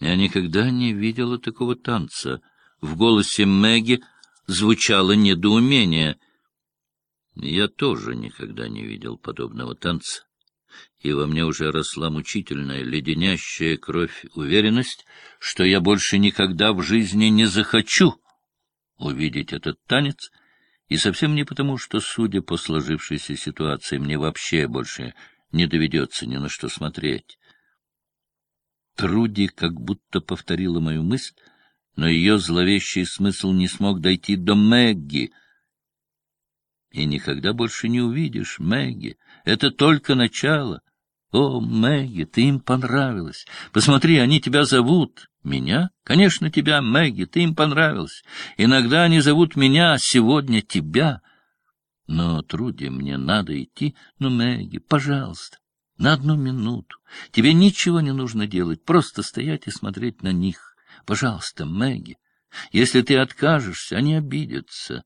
Я никогда не видела такого танца. В голосе Мэгги звучало недоумение. Я тоже никогда не видел подобного танца. И во мне уже росла мучительная, леденящая кровь уверенность, что я больше никогда в жизни не захочу увидеть этот танец, и совсем не потому, что, судя по сложившейся ситуации, мне вообще больше не доведется ни на что смотреть. Труди как будто повторила мою мысль, но ее зловещий смысл не смог дойти до Мэгги. И никогда больше не увидишь Мэгги. Это только начало. О, Мэгги, ты им понравилась. Посмотри, они тебя зовут. Меня? Конечно, тебя, Мэгги, ты им понравилась. Иногда они зовут меня, а сегодня тебя. Но, Труди, мне надо идти. Ну, Мэгги, пожалуйста, на одну минуту. Тебе ничего не нужно делать, просто стоять и смотреть на них. Пожалуйста, Мэгги, если ты откажешься, они обидятся.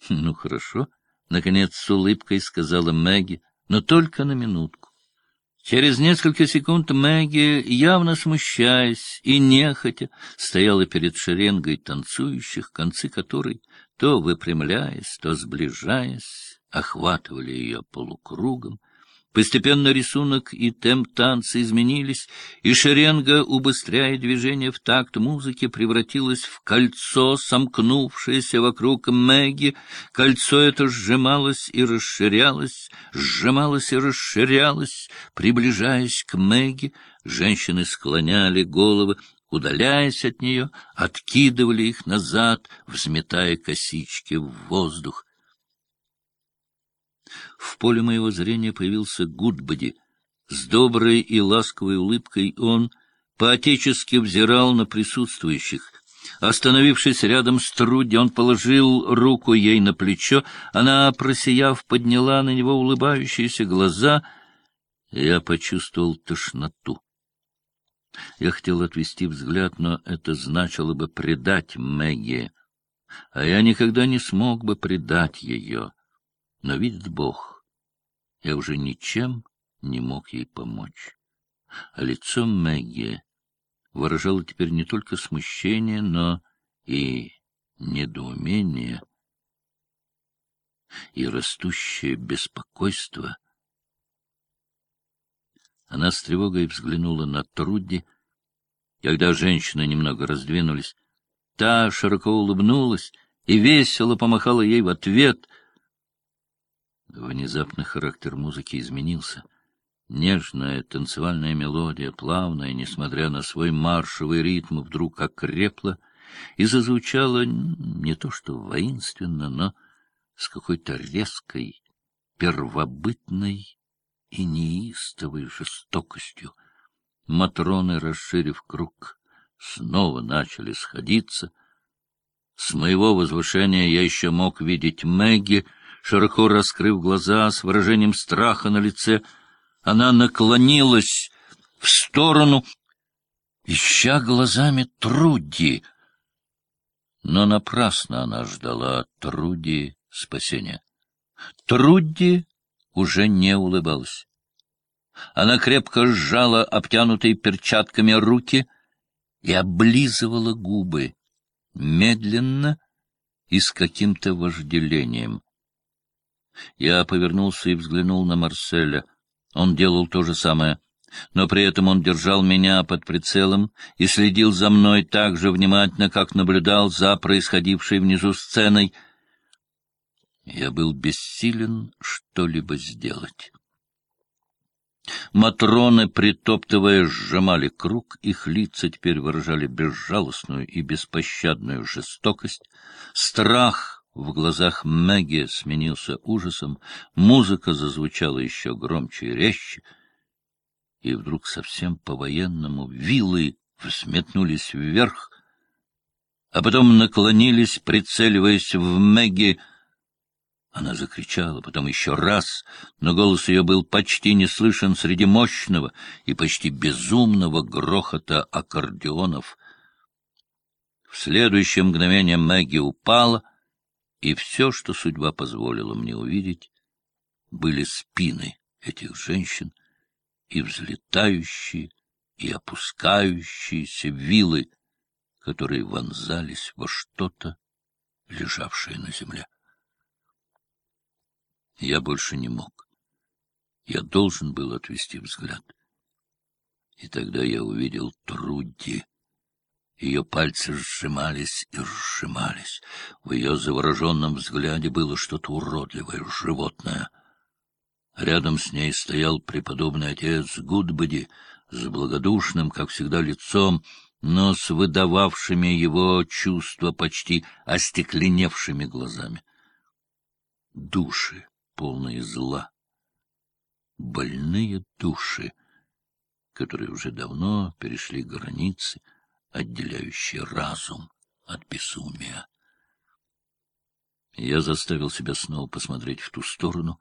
— Ну, хорошо, — наконец с улыбкой сказала Мэгги, — но только на минутку. Через несколько секунд Мэгги, явно смущаясь и нехотя, стояла перед шеренгой танцующих, концы которой, то выпрямляясь, то сближаясь, охватывали ее полукругом, Постепенно рисунок и темп танца изменились, и шеренга, убыстряя движение в такт музыки, превратилась в кольцо, сомкнувшееся вокруг Мэгги. Кольцо это сжималось и расширялось, сжималось и расширялось, приближаясь к Мэгги. Женщины склоняли головы, удаляясь от нее, откидывали их назад, взметая косички в воздух. В поле моего зрения появился Гудбоди. С доброй и ласковой улыбкой он поотечески взирал на присутствующих. Остановившись рядом с Труди, он положил руку ей на плечо. Она, просияв, подняла на него улыбающиеся глаза. Я почувствовал тошноту. Я хотел отвести взгляд, но это значило бы предать Мэгги, а я никогда не смог бы предать ее. Но, видит Бог, я уже ничем не мог ей помочь. А лицо Мэгги выражало теперь не только смущение, но и недоумение, и растущее беспокойство. Она с тревогой взглянула на Труди. Когда женщины немного раздвинулись, та широко улыбнулась и весело помахала ей в ответ — Внезапно характер музыки изменился. Нежная танцевальная мелодия, плавная, несмотря на свой маршевый ритм, вдруг окрепла и зазвучала не то что воинственно, но с какой-то резкой, первобытной и неистовой жестокостью. Матроны, расширив круг, снова начали сходиться. С моего возвышения я еще мог видеть Мэгги, широко раскрыв глаза с выражением страха на лице, она наклонилась в сторону, ища глазами Труди. Но напрасно она ждала Труди спасения. Труди уже не улыбалась. Она крепко сжала обтянутые перчатками руки и облизывала губы, медленно и с каким-то вожделением. Я повернулся и взглянул на Марселя. Он делал то же самое, но при этом он держал меня под прицелом и следил за мной так же внимательно, как наблюдал за происходившей внизу сценой. Я был бессилен что-либо сделать. Матроны, притоптывая, сжимали круг, их лица теперь выражали безжалостную и беспощадную жестокость. Страх в глазах Мэгги сменился ужасом, музыка зазвучала еще громче и резче, и вдруг совсем по-военному вилы взметнулись вверх, а потом наклонились, прицеливаясь в Мэгги. Она закричала, потом еще раз, но голос ее был почти не слышен среди мощного и почти безумного грохота аккордеонов. В следующее мгновение Мэгги упала, и все, что судьба позволила мне увидеть, были спины этих женщин и взлетающие и опускающиеся вилы, которые вонзались во что-то, лежавшее на земле. Я больше не мог. Я должен был отвести взгляд. И тогда я увидел Труди. Ее пальцы сжимались и сжимались. В ее завороженном взгляде было что-то уродливое, животное. Рядом с ней стоял преподобный отец Гудбоди с благодушным, как всегда, лицом, но с выдававшими его чувства почти остекленевшими глазами. Души, полные зла, больные души, которые уже давно перешли границы, отделяющие разум от безумия. Я заставил себя снова посмотреть в ту сторону.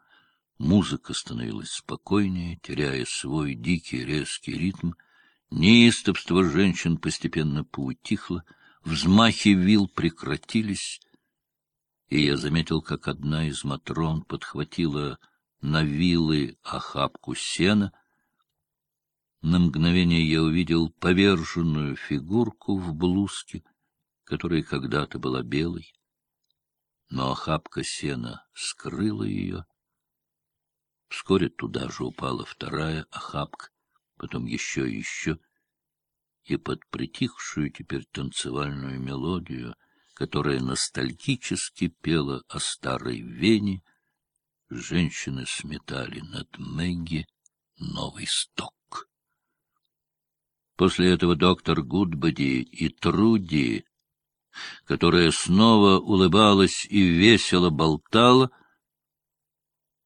Музыка становилась спокойнее, теряя свой дикий резкий ритм. Неистовство женщин постепенно поутихло, взмахи вил прекратились, и я заметил, как одна из матрон подхватила на вилы охапку сена. На мгновение я увидел поверженную фигурку в блузке, которая когда-то была белой, но охапка сена скрыла ее. Вскоре туда же упала вторая охапка, потом еще и еще, и под притихшую теперь танцевальную мелодию, которая ностальгически пела о старой Вене, женщины сметали над Мэгги новый сток. После этого доктор Гудбоди и Труди, которая снова улыбалась и весело болтала,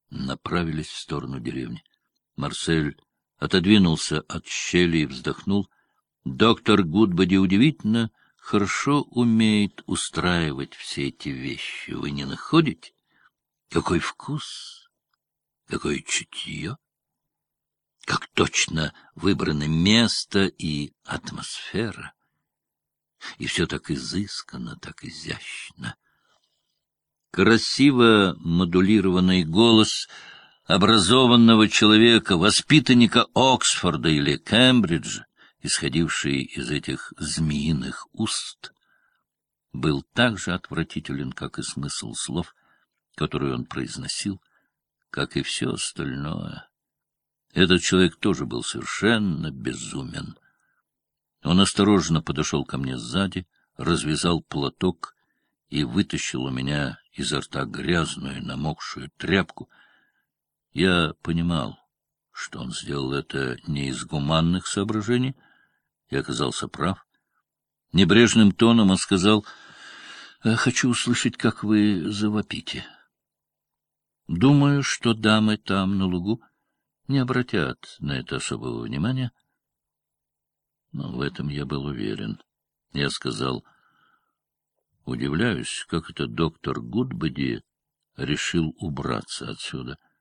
направились в сторону деревни. Марсель отодвинулся от щели и вздохнул. Доктор Гудбоди удивительно хорошо умеет устраивать все эти вещи. Вы не находите? Какой вкус, какое чутье, как точно выбрано место и атмосфера. И все так изысканно, так изящно. Красиво модулированный голос образованного человека, воспитанника Оксфорда или Кембриджа, исходивший из этих змеиных уст, был так же отвратителен, как и смысл слов, которые он произносил, как и все остальное. Этот человек тоже был совершенно безумен. Он осторожно подошел ко мне сзади, развязал платок и вытащил у меня изо рта грязную, намокшую тряпку. Я понимал, что он сделал это не из гуманных соображений, и оказался прав. Небрежным тоном он сказал, «Э, «Хочу услышать, как вы завопите». Думаю, что дамы там, на лугу, не обратят на это особого внимания. Но в этом я был уверен. Я сказал, Удивляюсь, как это доктор Гудбоди решил убраться отсюда. —